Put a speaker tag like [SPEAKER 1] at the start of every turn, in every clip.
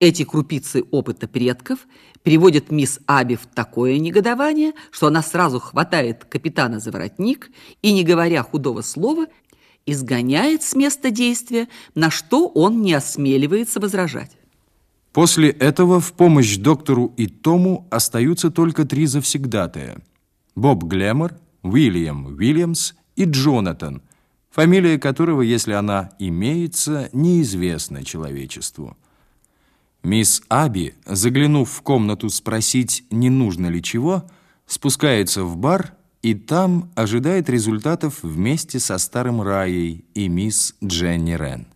[SPEAKER 1] Эти крупицы опыта предков приводят мисс Аби в такое негодование, что она сразу хватает капитана за воротник и, не говоря худого слова, изгоняет с места действия, на что он не осмеливается возражать.
[SPEAKER 2] После этого в помощь доктору и Тому остаются только три завсегдатая. Боб Глэмор, Уильям Уильямс и Джонатан, фамилия которого, если она имеется, неизвестна человечеству. Мисс Аби, заглянув в комнату спросить, не нужно ли чего, спускается в бар и там ожидает результатов вместе со старым Раей и мисс Дженни Рен.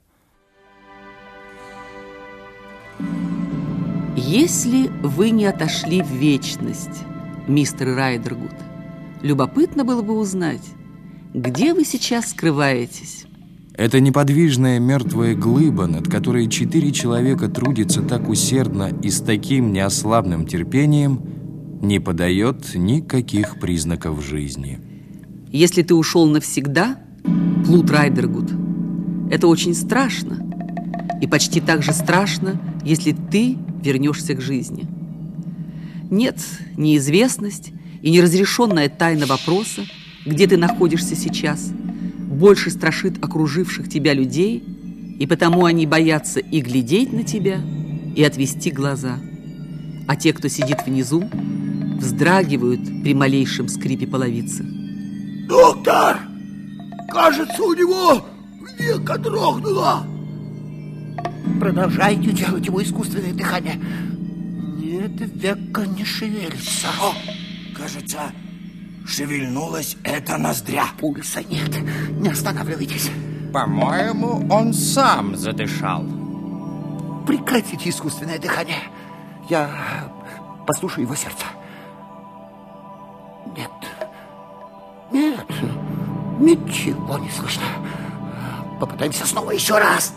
[SPEAKER 1] Если вы не отошли в вечность, мистер Райдергуд, любопытно было бы узнать, где вы сейчас скрываетесь?
[SPEAKER 2] Это неподвижная мертвая глыба, над которой четыре человека трудятся так усердно и с таким неослабным терпением, не подает никаких признаков жизни.
[SPEAKER 1] Если ты ушел навсегда, Плут Райдергуд, это очень страшно. И почти так же страшно, если ты вернешься к жизни. Нет, неизвестность и неразрешенная тайна вопроса, где ты находишься сейчас – больше страшит окруживших тебя людей, и потому они боятся и глядеть на тебя, и отвести глаза. А те, кто сидит внизу, вздрагивают при малейшем скрипе половицы.
[SPEAKER 3] Доктор! Кажется, у него века дрогнула. Продолжайте делать ему искусственное дыхание. Нет, века не шевелится. О, кажется, Шевельнулась эта ноздря. Пульса нет. Не останавливайтесь.
[SPEAKER 4] По-моему, он сам задышал.
[SPEAKER 3] Прекратите искусственное дыхание. Я послушаю его сердце. Нет. Нет. Ничего не слышно. Попытаемся снова еще раз.